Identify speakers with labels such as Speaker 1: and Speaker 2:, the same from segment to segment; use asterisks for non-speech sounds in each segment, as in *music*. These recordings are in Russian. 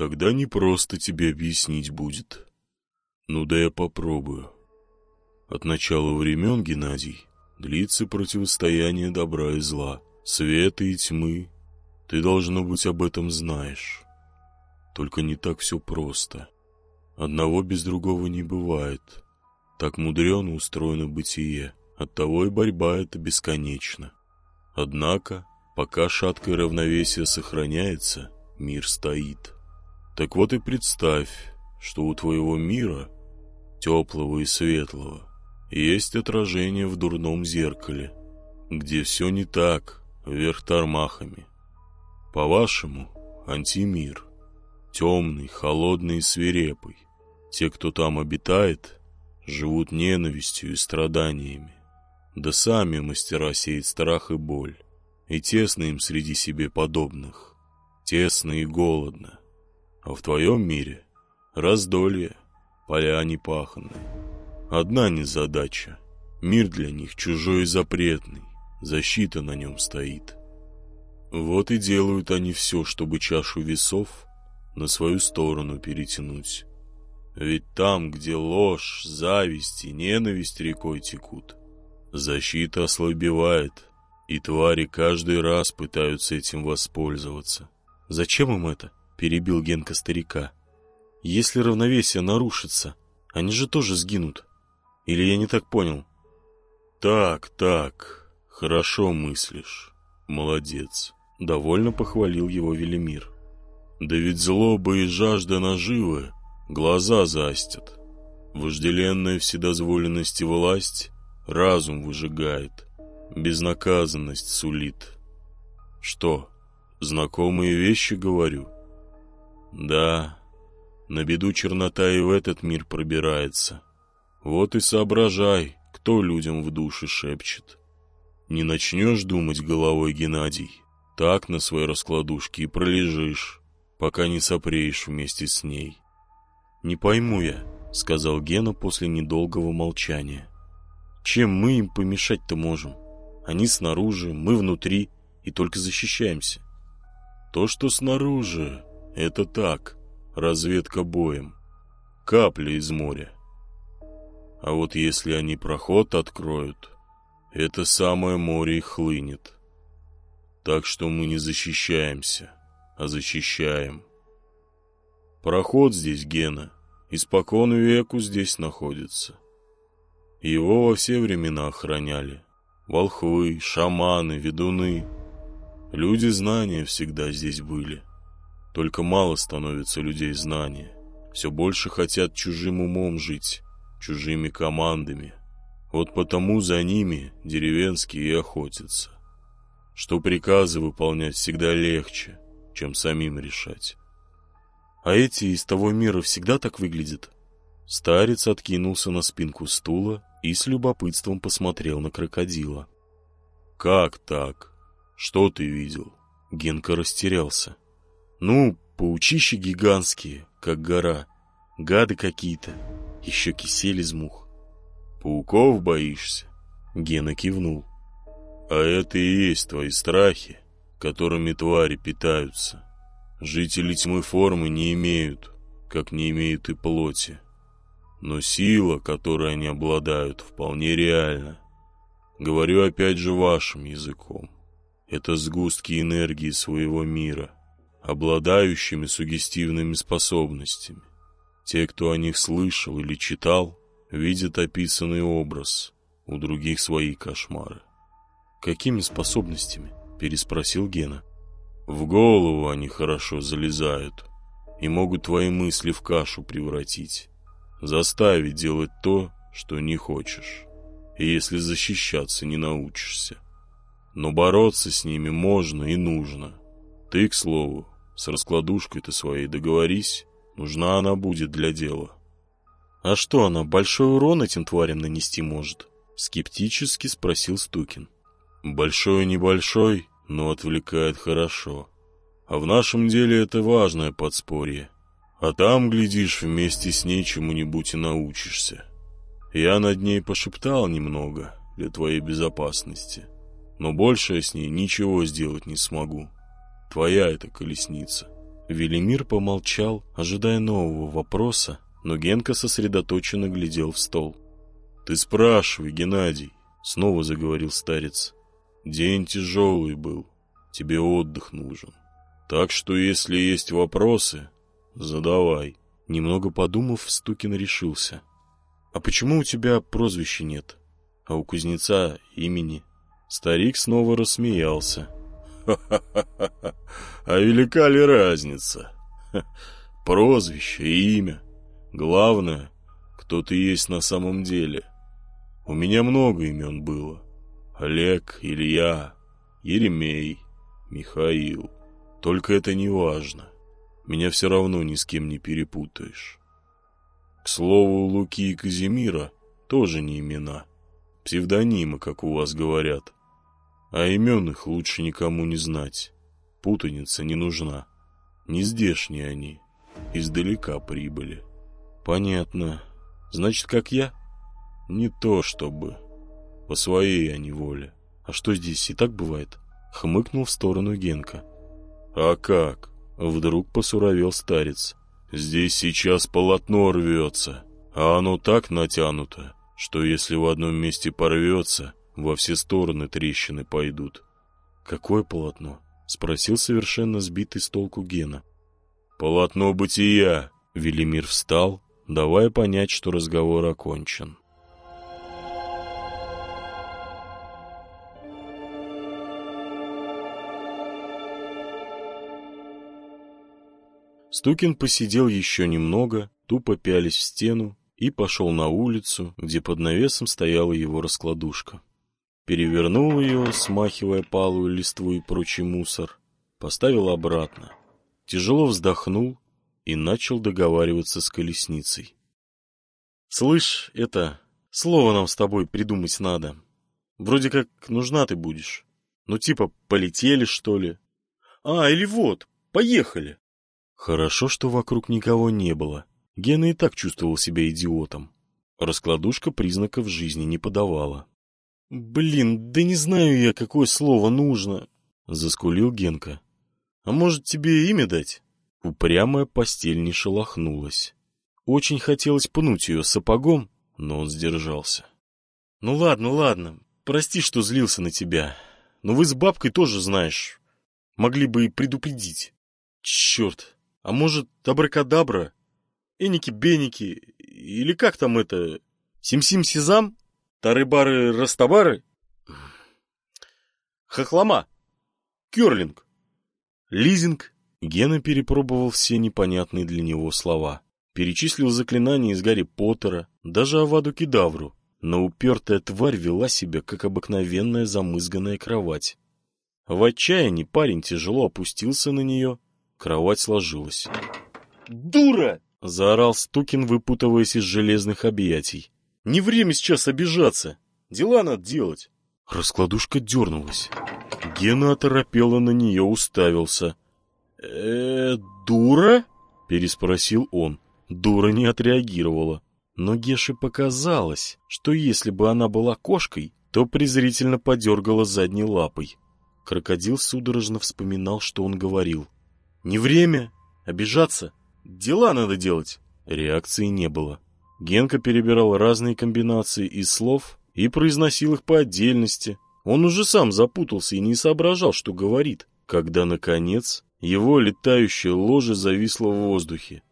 Speaker 1: Тогда не просто тебе объяснить будет. Ну да я попробую. От начала времен, Геннадий, длится противостояние добра и зла, света и тьмы. Ты, должно быть, об этом знаешь. Только не так все просто. Одного без другого не бывает. Так мудрено устроено бытие, оттого и борьба эта бесконечна. Однако, пока шаткое равновесие сохраняется, мир стоит. Так вот и представь, что у твоего мира, теплого и светлого, есть отражение в дурном зеркале, где все не так, вверх тормахами. По-вашему, антимир, темный, холодный и свирепый. Те, кто там обитает, живут ненавистью и страданиями. Да сами мастера сеять страх и боль, и тесно им среди себе подобных, тесно и голодно. А в твоем мире раздолье, поля непаханные. Одна незадача. Мир для них чужой и запретный. Защита на нем стоит. Вот и делают они все, чтобы чашу весов на свою сторону перетянуть. Ведь там, где ложь, зависть и ненависть рекой текут, защита ослабевает, и твари каждый раз пытаются этим воспользоваться.
Speaker 2: Зачем им это? Перебил Генка старика. Если равновесие нарушится, они же тоже сгинут. Или я не так понял?
Speaker 1: Так, так, хорошо мыслишь. Молодец. Довольно похвалил его Велимир. Да ведь злоба и жажда наживы глаза застят. Вожделенная вседозволенность и власть разум выжигает, безнаказанность сулит. Что, знакомые вещи говорю? — да, на беду чернота и в этот мир пробирается. Вот и соображай, кто людям в душе шепчет. Не начнешь думать головой, Геннадий, так на своей раскладушке и пролежишь, пока не сопреешь вместе с ней.
Speaker 2: «Не пойму я», — сказал Гена после недолгого молчания. «Чем мы им помешать-то можем? Они снаружи, мы внутри и только защищаемся».
Speaker 1: «То, что снаружи, это так, разведка боем. Капля из моря. А вот если они проход откроют, это самое море и хлынет. Так что мы не защищаемся, а защищаем. Проход здесь, Гена, испокон веку здесь находится. Его во все времена охраняли. Волхвы, шаманы, ведуны. Люди знания всегда здесь были. Только мало становится людей знания. Все больше хотят чужим умом жить, чужими командами. Вот потому за ними деревенские и охотятся. Что приказы выполнять всегда легче, чем самим решать.
Speaker 2: А эти из того мира всегда так выглядят? Старец откинулся на спинку стула и с любопытством посмотрел на крокодила.
Speaker 1: «Как так? Что ты видел?»
Speaker 2: Генка растерялся. Ну, паучищи гигантские, как гора. Гады какие-то. Еще кисель из мух.
Speaker 1: Пауков боишься?
Speaker 2: Гена кивнул.
Speaker 1: А это и есть твои страхи, которыми твари питаются. Жители тьмы формы не имеют, как не имеют и плоти. Но сила, которой они обладают, вполне реальна. Говорю опять же вашим языком. Это сгустки энергии своего мира — обладающими сугестивными способностями. Те, кто о них слышал или читал, видят описанный образ, у других свои кошмары.
Speaker 2: «Какими способностями?» – переспросил Гена.
Speaker 1: «В голову они хорошо залезают и могут твои мысли в кашу превратить, заставить делать то, что не хочешь, и если защищаться не научишься. Но бороться с ними можно и нужно. Ты, к слову, с раскладушкой-то своей договорись, нужна она будет для дела.
Speaker 2: А что она, большой урон этим тварям нанести может? Скептически спросил Стукин.
Speaker 1: Большой небольшой, но отвлекает хорошо. А в нашем деле это важное подспорье. А там, глядишь, вместе с ней чему-нибудь и научишься. Я над ней пошептал немного для твоей безопасности, но больше я с ней ничего сделать не смогу. Твоя эта колесница.
Speaker 2: Велимир помолчал, ожидая нового вопроса, но Генка сосредоточенно глядел в стол.
Speaker 1: «Ты спрашивай, Геннадий», — снова заговорил старец. «День тяжелый был, тебе отдых нужен. Так что, если есть вопросы, задавай».
Speaker 2: Немного подумав, Стукин решился. «А почему у тебя прозвища нет, а у кузнеца имени?»
Speaker 1: Старик снова рассмеялся. «Ха-ха-ха! А велика ли разница? Прозвище, имя. Главное, кто ты есть на самом деле. У меня много имен было. Олег, Илья, Еремей, Михаил. Только это не важно. Меня все равно ни с кем не перепутаешь. К слову, Луки и Казимира тоже не имена. Псевдонимы, как у вас говорят. А имен их лучше никому не знать. Путаница не нужна. Не здешние они. Издалека прибыли.
Speaker 2: Понятно. Значит, как я?
Speaker 1: Не то чтобы. По своей я неволе.
Speaker 2: А что здесь и так бывает? Хмыкнул в сторону Генка.
Speaker 1: А как? Вдруг посуровел старец. Здесь сейчас полотно рвется, а оно так натянуто, что если в одном месте порвется, во все стороны трещины пойдут.
Speaker 2: Какое полотно? Спросил совершенно сбитый с толку Гена.
Speaker 1: Полотно бытия.
Speaker 2: Велимир встал, давая понять, что разговор окончен. Стукин посидел еще немного, тупо пялись в стену, и пошел на улицу, где под навесом стояла его раскладушка. Перевернул ее, смахивая палую листву и прочий мусор, поставил обратно. Тяжело вздохнул и начал договариваться с колесницей. «Слышь, это, слово нам с тобой придумать надо. Вроде как нужна ты будешь. Ну типа полетели, что ли? А, или вот, поехали!» Хорошо, что вокруг никого не было. Гена и так чувствовал себя идиотом. Раскладушка признаков жизни не подавала. «Блин, да не знаю я, какое слово нужно», — заскулил Генка. «А может, тебе имя дать?» Упрямая постель не шелохнулась. Очень хотелось пнуть ее сапогом, но он сдержался. «Ну ладно, ладно, прости, что злился на тебя. Но вы с бабкой тоже, знаешь, могли бы и предупредить. Черт, а может, абракадабра? Эники-беники? Или как там это? Сим-сим-сизам? Тары-бары-растабары? Хохлома? Керлинг? Лизинг? Гена перепробовал все непонятные для него слова. Перечислил заклинания из Гарри Поттера, даже Аваду Кедавру. Но упертая тварь вела себя, как обыкновенная замызганная кровать. В отчаянии парень тяжело опустился на нее Кровать сложилась. «Дура!» — заорал Стукин, выпутываясь из железных объятий. «Не время сейчас обижаться. Дела надо делать». Раскладушка дернулась. Гена оторопело на нее уставился. э дура?» — переспросил он. Дура не отреагировала. Но Геше показалось, что если бы она была кошкой, то презрительно подергала задней лапой. Крокодил судорожно вспоминал, что он говорил. Не время обижаться. Дела надо делать. Реакции не было. Генка перебирал разные комбинации из слов и произносил их по отдельности. Он уже сам запутался и не соображал, что говорит, когда, наконец, его летающее ложе зависло в воздухе.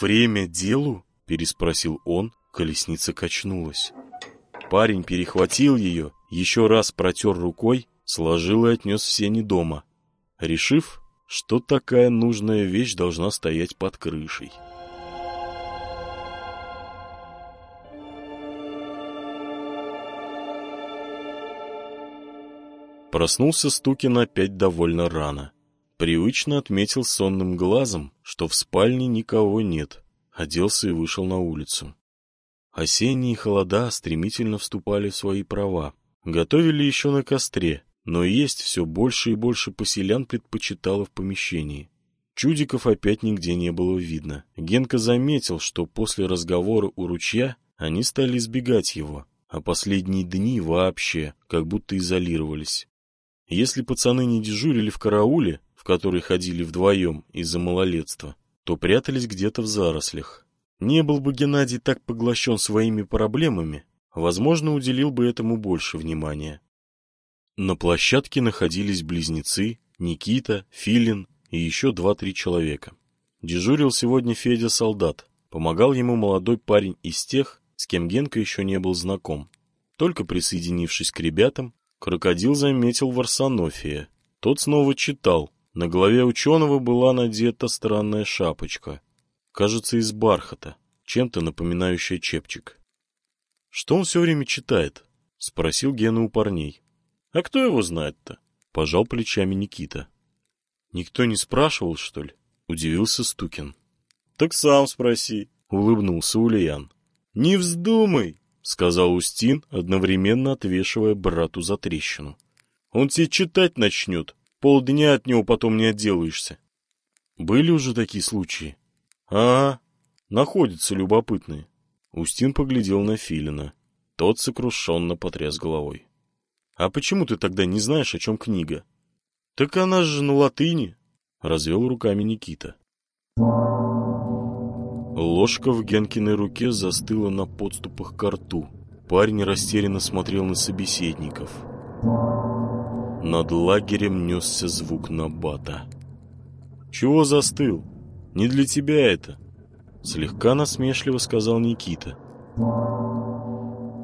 Speaker 2: «Время делу?» — переспросил он, колесница качнулась. Парень перехватил ее, еще раз протер рукой, сложил и отнес в сени дома, решив, что такая нужная вещь должна стоять под крышей. Проснулся Стукин опять довольно рано. Привычно отметил сонным глазом, что в спальне никого нет. Оделся и вышел на улицу. Осенние холода стремительно вступали в свои права. Готовили еще на костре, но есть все больше и больше поселян предпочитало в помещении. Чудиков опять нигде не было видно. Генка заметил, что после разговора у ручья они стали избегать его, а последние дни вообще как будто изолировались. Если пацаны не дежурили в карауле, в который ходили вдвоем из-за малолетства, то прятались где-то в зарослях. Не был бы Геннадий так поглощен своими проблемами, возможно, уделил бы этому больше внимания. На площадке находились близнецы, Никита, Филин и еще два-три человека. Дежурил сегодня Федя солдат. Помогал ему молодой парень из тех, с кем Генка еще не был знаком. Только присоединившись к ребятам, крокодил заметил Варсонофия. Тот снова читал. На голове ученого была надета странная шапочка. Кажется, из бархата, чем-то напоминающая чепчик. — Что он все время читает? — спросил Гена у парней. — А кто его знает-то? — пожал плечами Никита. — Никто не спрашивал, что ли? — удивился Стукин. — Так сам спроси, — улыбнулся Ульян. — Не вздумай, — сказал Устин, одновременно отвешивая брату за трещину. — Он тебе читать начнет, полдня от него потом не отделаешься. Были уже такие случаи? — Ага, находятся любопытные. Устин поглядел на Филина. Тот сокрушенно потряс головой. — А почему ты тогда не знаешь, о чем книга? — Так она же на латыни, — развел руками Никита. Ложка в Генкиной руке застыла на подступах к рту. Парень растерянно смотрел на собеседников. Над лагерем несся звук набата. «Чего застыл? Не для тебя это!» Слегка насмешливо сказал Никита.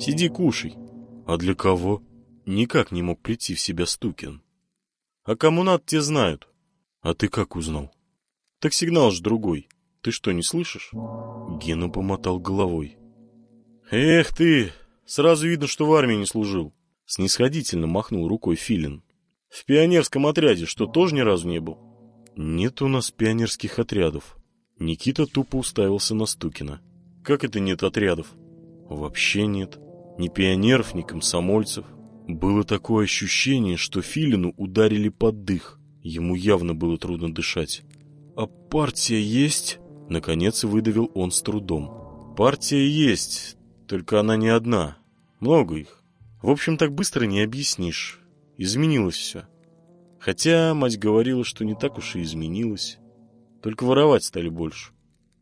Speaker 2: «Сиди, кушай». «А для кого?» Никак не мог прийти в себя Стукин. «А кому надо, те знают». «А ты как узнал?» «Так сигнал же другой. Ты что, не слышишь?» Гена помотал головой. «Эх ты! Сразу видно, что в армии не служил!» Снисходительно махнул рукой Филин. «В пионерском отряде что, тоже ни разу не был?» «Нет у нас пионерских отрядов». Никита тупо уставился на Стукина. «Как это нет отрядов?» «Вообще нет. Ни пионеров, ни комсомольцев. Было такое ощущение, что Филину ударили под дых. Ему явно было трудно дышать. «А партия есть?» Наконец выдавил он с трудом. «Партия есть, только она не одна. Много их. В общем, так быстро не объяснишь. Изменилось все. Хотя мать говорила, что не так уж и изменилось. Только воровать стали больше».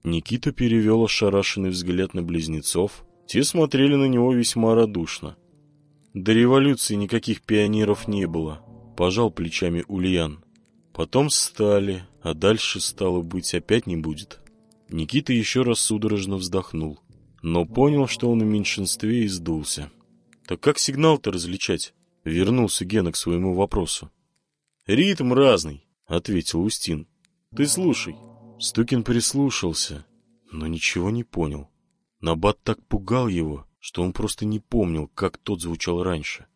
Speaker 2: Никита перевел ошарашенный взгляд на близнецов. Те смотрели на него весьма радушно. До революции никаких пионеров не было. Пожал плечами Ульян. Потом стали, а дальше, стало быть, опять не будет. Никита еще раз судорожно вздохнул, но понял, что он в меньшинстве и сдулся. Так как сигнал-то различать? Вернулся Гена к своему вопросу. «Ритм разный», — ответил Устин. «Ты слушай». Стукин прислушался, но ничего не понял. Набат так пугал его, что он просто не помнил, как тот звучал раньше.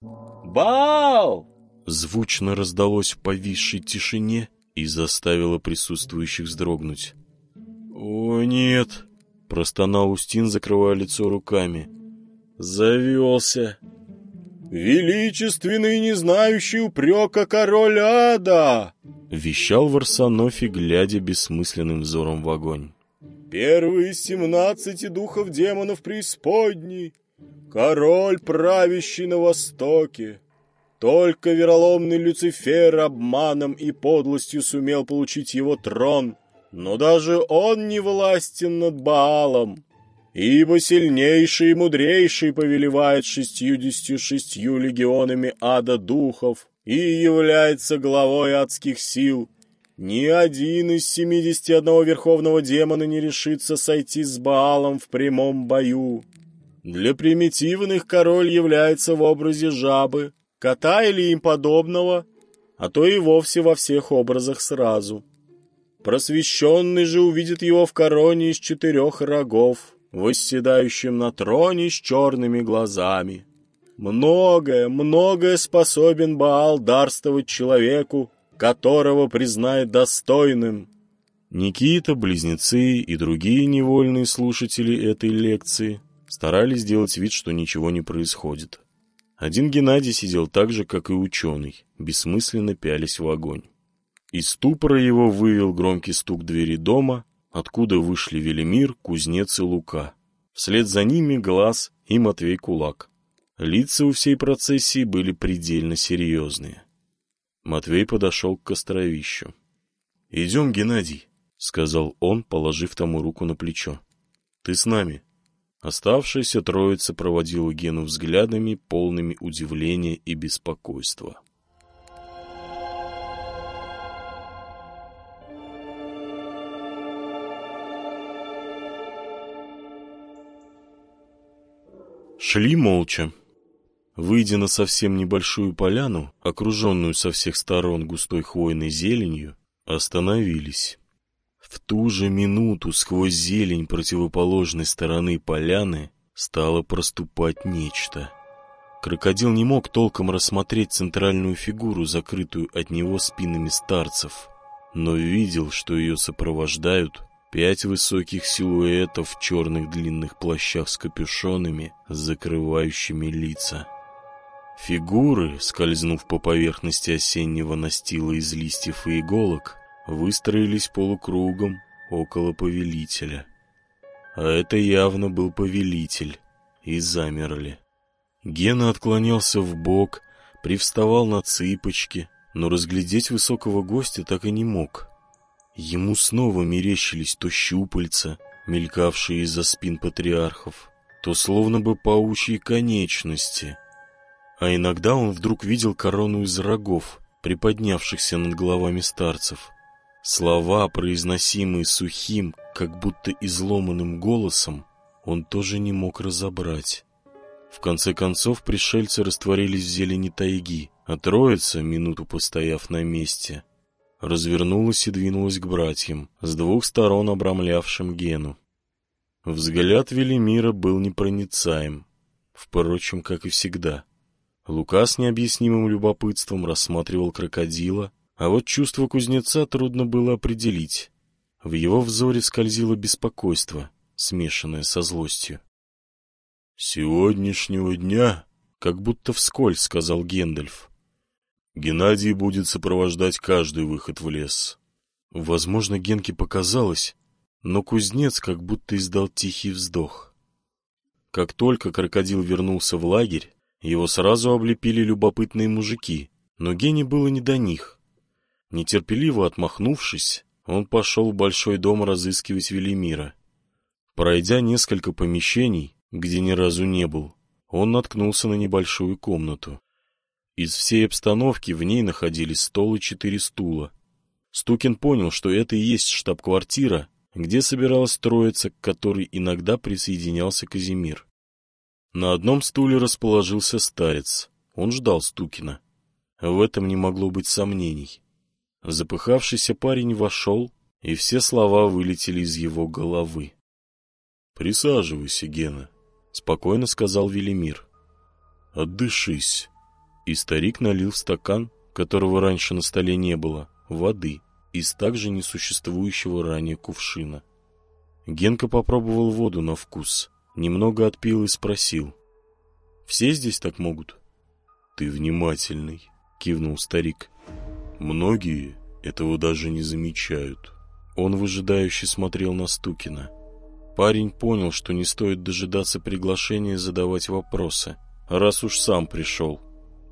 Speaker 3: «Бау!»
Speaker 2: Звучно раздалось в повисшей тишине и заставило присутствующих вздрогнуть. «О, нет!» — простонал Устин, закрывая лицо руками. «Завелся!»
Speaker 3: «Величественный, не знающий упрека король ада!»
Speaker 2: — вещал Варсонофи, глядя бессмысленным взором в огонь.
Speaker 3: «Первый из семнадцати духов демонов преисподней, король, правящий на востоке, только вероломный Люцифер обманом и подлостью сумел получить его трон, но даже он не властен над Баалом, ибо сильнейший и мудрейший повелевает шестьюдесятью шестью легионами ада духов и является главой адских сил. Ни один из семидесяти одного верховного демона не решится сойти с Баалом в прямом бою. Для примитивных король является в образе жабы, кота или им подобного, а то и вовсе во всех образах сразу. Просвещенный же увидит его в короне из четырех рогов, восседающим на троне с черными глазами. Многое, многое способен Баал дарствовать человеку, которого признает достойным.
Speaker 2: Никита, близнецы и другие невольные слушатели этой лекции старались сделать вид, что ничего не происходит. Один Геннадий сидел так же, как и ученый, бессмысленно пялись в огонь. Из ступора его вывел громкий стук двери дома, откуда вышли Велимир, Кузнец и Лука. Вслед за ними Глаз и Матвей Кулак. Лица у всей процессии были предельно серьезные. Матвей подошел к костровищу. «Идем, Геннадий», — сказал он, положив тому руку на плечо. «Ты с нами». Оставшаяся троица проводила Гену взглядами, полными удивления и беспокойства. Шли молча. Выйдя на совсем небольшую поляну, окруженную со всех сторон густой хвойной зеленью, остановились. В ту же минуту сквозь зелень противоположной стороны поляны стало проступать нечто. Крокодил не мог толком рассмотреть центральную фигуру, закрытую от него спинами старцев, но видел, что ее сопровождают пять высоких силуэтов в черных длинных плащах с капюшонами, закрывающими лица. Фигуры, скользнув по поверхности осеннего настила из листьев и иголок, выстроились полукругом около повелителя. А это явно был повелитель, и замерли. Гена отклонялся в бок, привставал на цыпочки, но разглядеть высокого гостя так и не мог. Ему снова мерещились то щупальца, мелькавшие из-за спин патриархов, то словно бы паучьи конечности. А иногда он вдруг видел корону из рогов, приподнявшихся над головами старцев — Слова, произносимые сухим, как будто изломанным голосом, он тоже не мог разобрать. В конце концов пришельцы растворились в зелени тайги, а троица, минуту постояв на месте, развернулась и двинулась к братьям, с двух сторон обрамлявшим Гену. Взгляд Велимира был непроницаем, впрочем, как и всегда. Лука с необъяснимым любопытством рассматривал крокодила, а вот чувство кузнеца трудно было определить. В его взоре скользило беспокойство, смешанное со злостью.
Speaker 1: «Сегодняшнего дня, как будто вскользь», — сказал Гендальф, — «Геннадий будет сопровождать каждый выход в лес».
Speaker 2: Возможно, Генке показалось, но кузнец как будто издал тихий вздох. Как только крокодил вернулся в лагерь, его сразу облепили любопытные мужики, но Гене было не до них. Нетерпеливо отмахнувшись, он пошел в большой дом разыскивать Велимира. Пройдя несколько помещений, где ни разу не был, он наткнулся на небольшую комнату. Из всей обстановки в ней находились стол и четыре стула. Стукин понял, что это и есть штаб-квартира, где собиралась троица, к которой иногда присоединялся Казимир. На одном стуле расположился старец. Он ждал Стукина. В этом не могло быть сомнений. Запыхавшийся парень вошел, и все слова вылетели из его головы.
Speaker 1: «Присаживайся, Гена», — спокойно сказал Велимир. «Отдышись».
Speaker 2: И старик налил в стакан, которого раньше на столе не было, воды из также несуществующего ранее кувшина. Генка попробовал воду на вкус, немного отпил и спросил. «Все здесь так могут?»
Speaker 1: «Ты внимательный», — кивнул старик. Многие этого даже не замечают.
Speaker 2: Он выжидающе смотрел на Стукина. Парень понял, что не стоит дожидаться приглашения задавать вопросы, раз уж сам пришел.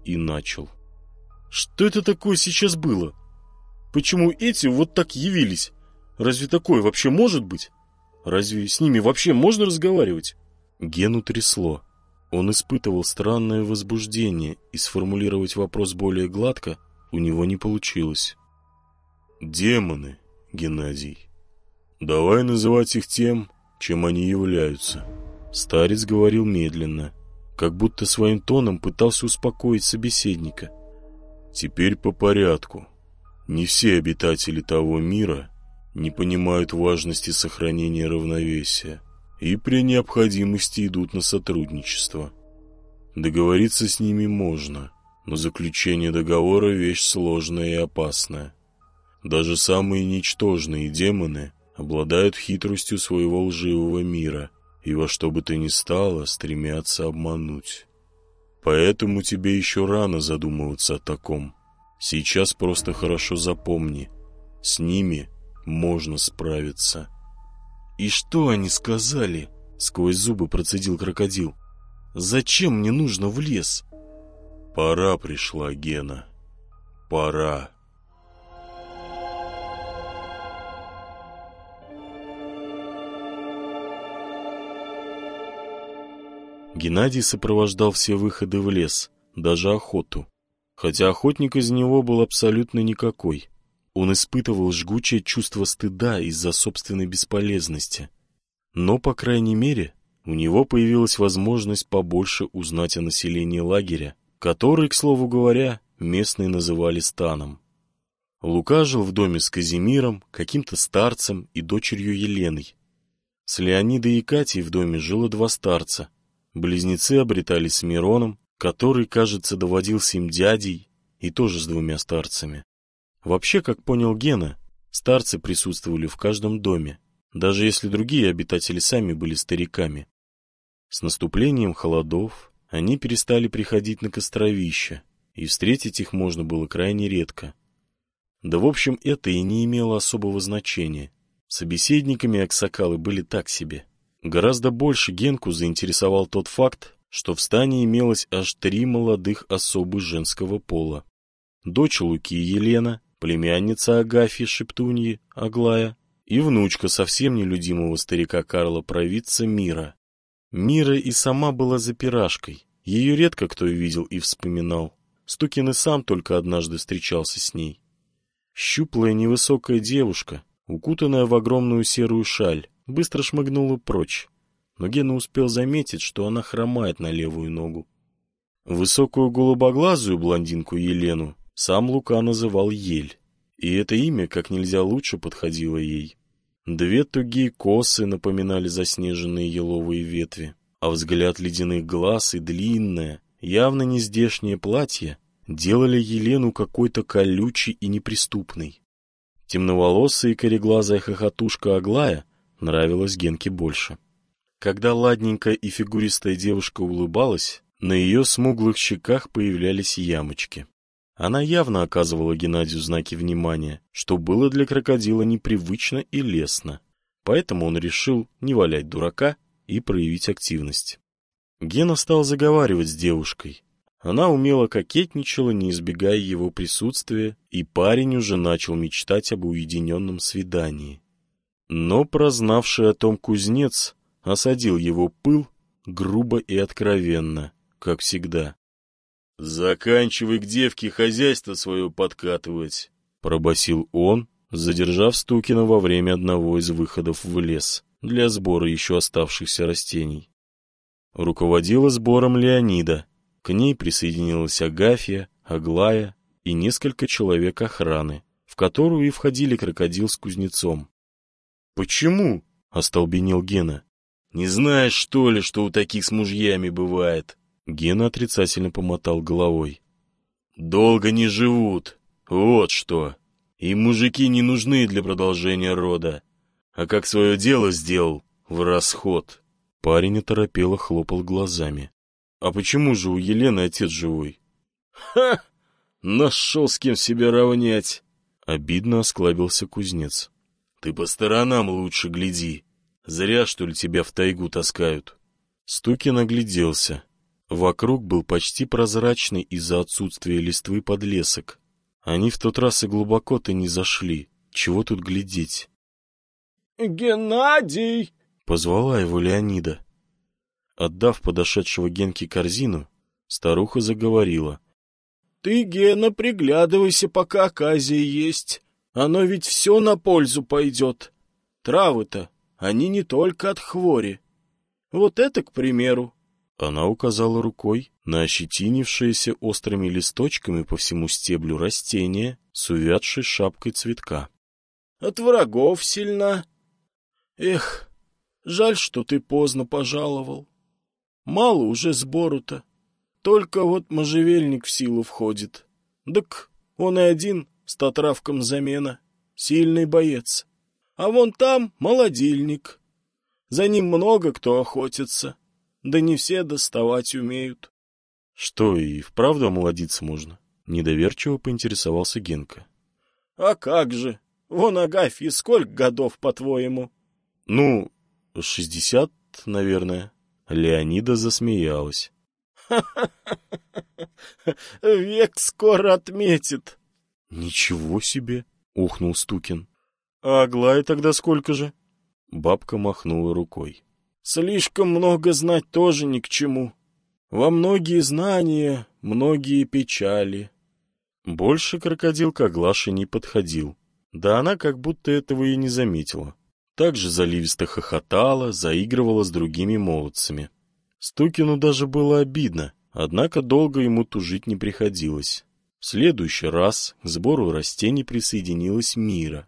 Speaker 2: И начал.
Speaker 3: «Что это такое сейчас было? Почему эти вот так явились? Разве такое вообще может быть? Разве с ними вообще можно разговаривать?»
Speaker 2: Гену трясло. Он испытывал странное возбуждение, и сформулировать вопрос более гладко у него не получилось.
Speaker 1: Демоны, Геннадий. Давай называть их тем, чем они являются.
Speaker 2: Старец говорил медленно, как будто своим тоном пытался успокоить собеседника.
Speaker 1: Теперь по порядку. Не все обитатели того мира не понимают важности сохранения равновесия и при необходимости идут на сотрудничество. Договориться с ними можно – но заключение договора — вещь сложная и опасная. Даже самые ничтожные демоны обладают хитростью своего лживого мира и во что бы то ни стало стремятся обмануть. Поэтому тебе еще рано задумываться о таком. Сейчас просто хорошо запомни, с ними можно справиться.
Speaker 3: «И что они сказали?» — сквозь зубы процедил крокодил. «Зачем мне нужно в лес?»
Speaker 1: Пора пришла, Гена. Пора.
Speaker 2: Геннадий сопровождал все выходы в лес, даже охоту. Хотя охотник из него был абсолютно никакой. Он испытывал жгучее чувство стыда из-за собственной бесполезности. Но, по крайней мере, у него появилась возможность побольше узнать о населении лагеря, который, к слову говоря, местные называли станом. Лука жил в доме с Казимиром, каким-то старцем и дочерью Еленой. С Леонидой и Катей в доме жило два старца. Близнецы обретались с Мироном, который, кажется, доводился им дядей, и тоже с двумя старцами. Вообще, как понял Гена, старцы присутствовали в каждом доме, даже если другие обитатели сами были стариками. С наступлением холодов они перестали приходить на костровище, и встретить их можно было крайне редко. Да, в общем, это и не имело особого значения. Собеседниками Аксакалы были так себе. Гораздо больше Генку заинтересовал тот факт, что в стане имелось аж три молодых особы женского пола. Дочь Луки Елена, племянница Агафьи Шептуньи Аглая и внучка совсем нелюдимого старика Карла Провидца Мира. Мира и сама была запирашкой, ее редко кто видел и вспоминал. Стукин и сам только однажды встречался с ней. Щуплая невысокая девушка, укутанная в огромную серую шаль, быстро шмыгнула прочь, но Гена успел заметить, что она хромает на левую ногу. Высокую голубоглазую блондинку Елену сам Лука называл Ель, и это имя как нельзя лучше подходило ей. Две тугие косы напоминали заснеженные еловые ветви, а взгляд ледяных глаз и длинное, явно не здешнее платье делали Елену какой-то колючей и неприступной. Темноволосая и кореглазая хохотушка Аглая нравилась Генке больше. Когда ладненькая и фигуристая девушка улыбалась, на ее смуглых щеках появлялись ямочки. Она явно оказывала Геннадию знаки внимания, что было для крокодила непривычно и лестно. Поэтому он решил не валять дурака и проявить активность. Гена стал заговаривать с девушкой. Она умело кокетничала, не избегая его присутствия, и парень уже начал мечтать об уединенном свидании. Но прознавший о том кузнец осадил его пыл грубо и откровенно, как всегда. — Заканчивай к девке хозяйство свое подкатывать, — пробасил он, задержав Стукина во время одного из выходов в лес для сбора еще оставшихся растений. Руководила сбором Леонида. К ней присоединилась Агафья, Аглая и несколько человек охраны, в которую и входили крокодил с кузнецом. «Почему?» — остолбенел Гена. «Не знаешь, что ли, что у таких с мужьями бывает?» Гена отрицательно помотал головой. «Долго не живут. Вот что. И мужики не нужны для продолжения рода. А как свое дело сделал, в расход». Парень оторопело хлопал глазами. «А почему же у Елены отец живой?» «Ха! Нашел с кем себя равнять!» Обидно осклабился кузнец. «Ты по сторонам лучше гляди. Зря, что ли, тебя в тайгу таскают?» Стукин огляделся. Вокруг был почти прозрачный из-за отсутствия листвы подлесок. Они в тот раз и глубоко-то не зашли. Чего тут глядеть?
Speaker 3: «Геннадий!»
Speaker 2: — позвала его Леонида. Отдав подошедшего Генке корзину, старуха заговорила.
Speaker 3: — Ты, Гена, приглядывайся, пока оказия есть. Оно ведь все на пользу пойдет. Травы-то, они не только от хвори. Вот это, к примеру.
Speaker 2: Она указала рукой на ощетинившееся острыми листочками по всему стеблю растение с увядшей шапкой цветка.
Speaker 3: — От врагов сильна. Эх, жаль, что ты поздно пожаловал. Мало уже сбору-то. Только вот можжевельник в силу входит. Так он и один с татравком замена. Сильный боец. А вон там молодильник. За ним много кто охотится. Да не все доставать умеют.
Speaker 2: — Что, и вправду омолодиться можно? — недоверчиво поинтересовался Генка.
Speaker 3: — А как же? Вон Агафье сколько годов, по-твоему?
Speaker 2: — Ну, шестьдесят, наверное. Леонида засмеялась. *laughs*
Speaker 3: — Век скоро отметит.
Speaker 2: Ничего себе! — ухнул Стукин. А Аглая тогда сколько же? Бабка махнула рукой.
Speaker 3: Слишком много знать тоже ни к чему. Во многие знания, многие печали.
Speaker 2: Больше крокодил к Аглаше не подходил. Да она как будто этого и не заметила. Также заливисто хохотала, заигрывала с другими молодцами. Стукину даже было обидно, однако долго ему тужить не приходилось. В следующий раз к сбору растений присоединилась Мира.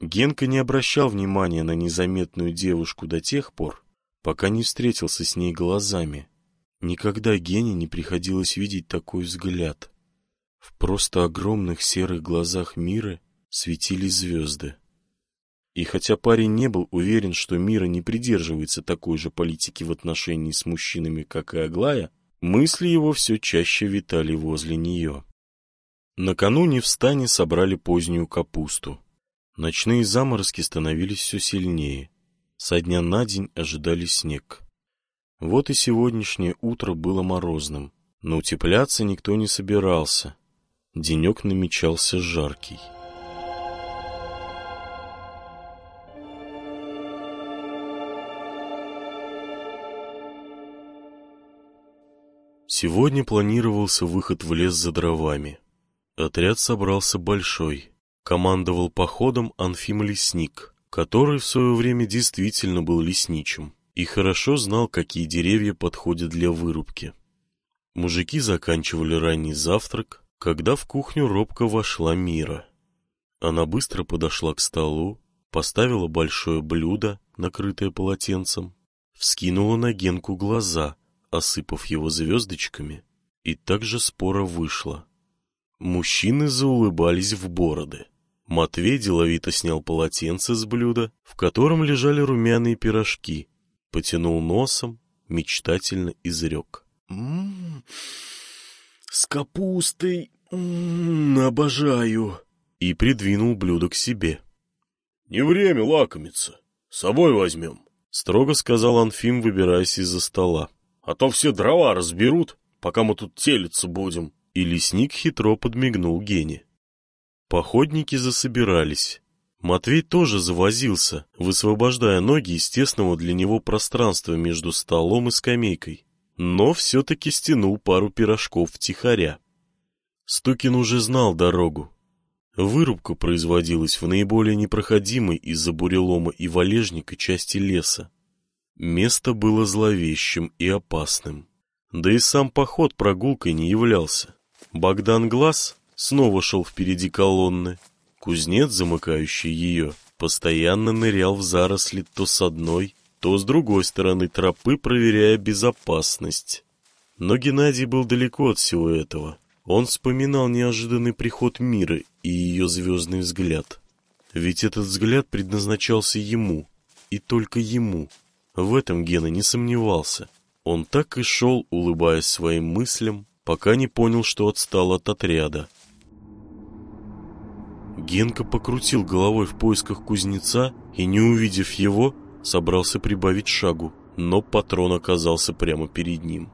Speaker 2: Генка не обращал внимания на незаметную девушку до тех пор, пока не встретился с ней глазами. Никогда Гене не приходилось видеть такой взгляд. В просто огромных серых глазах Миры светились звезды. И хотя парень не был уверен, что Мира не придерживается такой же политики в отношении с мужчинами, как и Аглая, мысли его все чаще витали возле нее. Накануне в стане собрали позднюю капусту. Ночные заморозки становились все сильнее. Со дня на день ожидали снег. Вот и сегодняшнее утро было морозным, но утепляться никто не собирался. Денек намечался жаркий. Сегодня планировался выход в лес за дровами. Отряд собрался большой. Командовал походом Анфим Лесник, который в свое время действительно был лесничим и хорошо знал, какие деревья подходят для вырубки. Мужики заканчивали ранний завтрак, когда в кухню робко вошла Мира. Она быстро подошла к столу, поставила большое блюдо, накрытое полотенцем, вскинула на Генку глаза, осыпав его звездочками, и также спора вышла. Мужчины заулыбались в бороды. Матвей деловито снял полотенце с блюда, в котором лежали румяные пирожки, потянул носом, мечтательно изрек.
Speaker 3: «М-м-м, с капустой, м-м, обожаю!»
Speaker 2: И придвинул блюдо к себе.
Speaker 1: «Не время лакомиться, с собой возьмем», —
Speaker 2: строго сказал Анфим, выбираясь из-за стола.
Speaker 1: «А то все дрова разберут, пока мы тут телиться будем».
Speaker 2: И лесник хитро подмигнул Гене. Походники засобирались. Матвей тоже завозился, высвобождая ноги из тесного для него пространства между столом и скамейкой, но все-таки стянул пару пирожков втихаря. Стукин уже знал дорогу. Вырубка производилась в наиболее непроходимой из-за бурелома и валежника части леса. Место было зловещим и опасным. Да и сам поход прогулкой не являлся. Богдан Глаз снова шел впереди колонны. Кузнец, замыкающий ее, постоянно нырял в заросли то с одной, то с другой стороны тропы, проверяя безопасность. Но Геннадий был далеко от всего этого. Он вспоминал неожиданный приход мира и ее звездный взгляд. Ведь этот взгляд предназначался ему, и только ему. В этом Гена не сомневался. Он так и шел, улыбаясь своим мыслям, пока не понял, что отстал от отряда. Генка покрутил головой в поисках кузнеца и, не увидев его, собрался прибавить шагу, но патрон оказался прямо перед ним.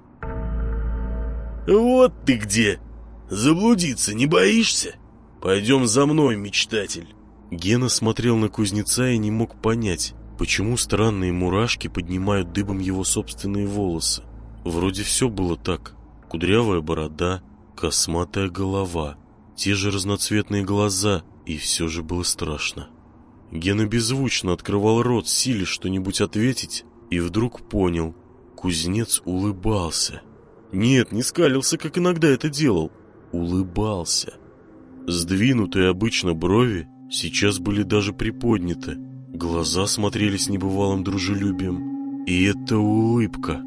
Speaker 1: «Вот ты где! Заблудиться не боишься? Пойдем за мной, мечтатель!»
Speaker 2: Гена смотрел на кузнеца и не мог понять, почему странные мурашки поднимают дыбом его собственные волосы. Вроде все было так. Кудрявая борода, косматая голова, те же разноцветные глаза — и все же было страшно. Гена беззвучно открывал рот, силе что-нибудь ответить, и вдруг понял. Кузнец улыбался. Нет, не скалился, как иногда это делал. Улыбался. Сдвинутые обычно брови сейчас были даже приподняты. Глаза смотрели с небывалым дружелюбием. И это улыбка.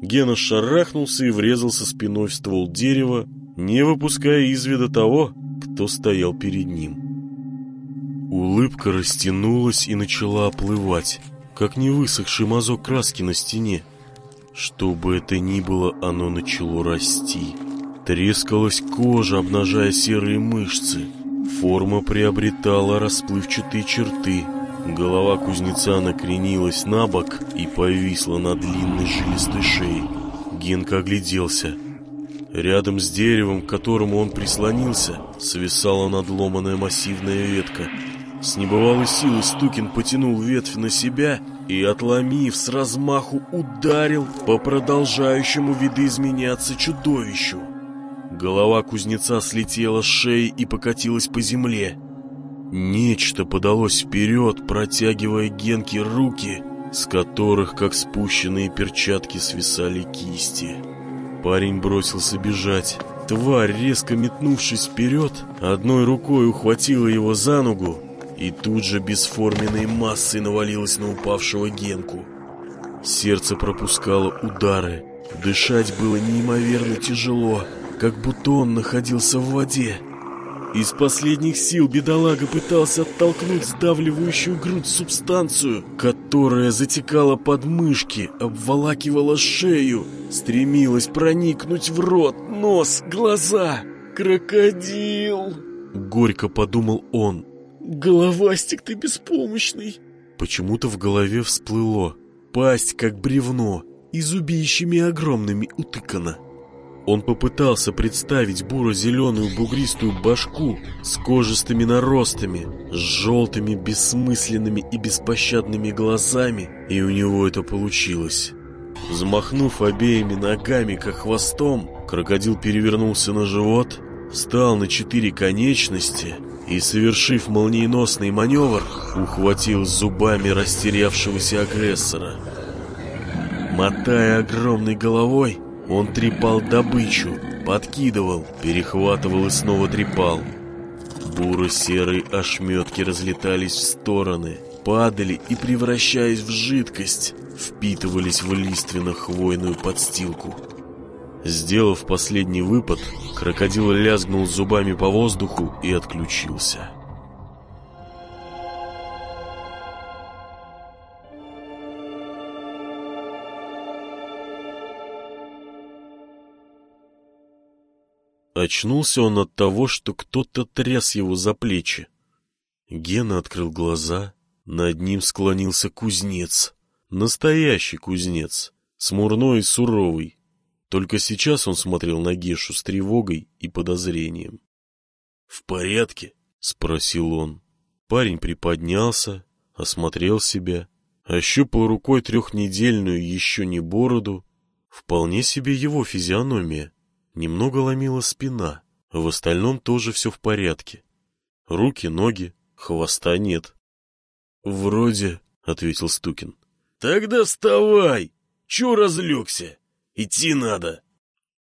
Speaker 2: Гена шарахнулся и врезался спиной в ствол дерева, не выпуская из вида того, кто стоял перед ним. Улыбка растянулась и начала оплывать, как невысохший мазок краски на стене. Что бы это ни было, оно начало расти. Трескалась кожа, обнажая серые мышцы. Форма приобретала расплывчатые черты. Голова кузнеца накренилась на бок и повисла на длинной жилистой шее. Генка огляделся.
Speaker 1: Рядом с деревом, к которому он прислонился, свисала надломанная массивная ветка. С небывалой силой Стукин потянул ветвь на себя и, отломив, с размаху ударил по продолжающему видоизменяться чудовищу. Голова кузнеца слетела с шеи и покатилась по земле. Нечто подалось вперед, протягивая Генке руки, с которых, как спущенные перчатки, свисали кисти. Парень бросился бежать. Тварь, резко метнувшись вперед, одной рукой ухватила его за ногу и тут же бесформенной массой навалилась на упавшего Генку. Сердце пропускало удары. Дышать было неимоверно тяжело, как будто он находился в воде. Из последних сил бедолага пытался оттолкнуть сдавливающую грудь субстанцию, которая затекала под мышки, обволакивала шею, стремилась проникнуть в рот, нос, глаза. «Крокодил!» — горько подумал он. «Головастик ты беспомощный!» Почему-то в голове всплыло. Пасть, как бревно, и зубищами огромными утыкана. Он попытался представить буро-зеленую бугристую башку с кожистыми наростами, с желтыми, бессмысленными и беспощадными глазами, и у него это получилось. Взмахнув обеими ногами, как хвостом, крокодил перевернулся на живот, встал на четыре конечности и, совершив молниеносный маневр, ухватил зубами растерявшегося агрессора. Мотая огромной головой, он трепал добычу, подкидывал, перехватывал и снова трепал. Буро-серые ошметки разлетались в стороны, падали и, превращаясь в жидкость, впитывались в лиственно-хвойную подстилку. Сделав последний выпад, крокодил лязгнул зубами по воздуху и отключился. Очнулся он от того, что кто-то тряс его за плечи. Гена открыл глаза, над ним склонился кузнец. Настоящий кузнец, смурной и суровый. Только сейчас он смотрел на Гешу с тревогой и подозрением. «В порядке?» — спросил он. Парень приподнялся, осмотрел себя, ощупал рукой трехнедельную еще не бороду. Вполне себе его физиономия. Немного ломила спина, в остальном тоже все в порядке. Руки, ноги, хвоста нет. «Вроде», — ответил Стукин. «Тогда вставай! Чё разлегся? Идти надо!»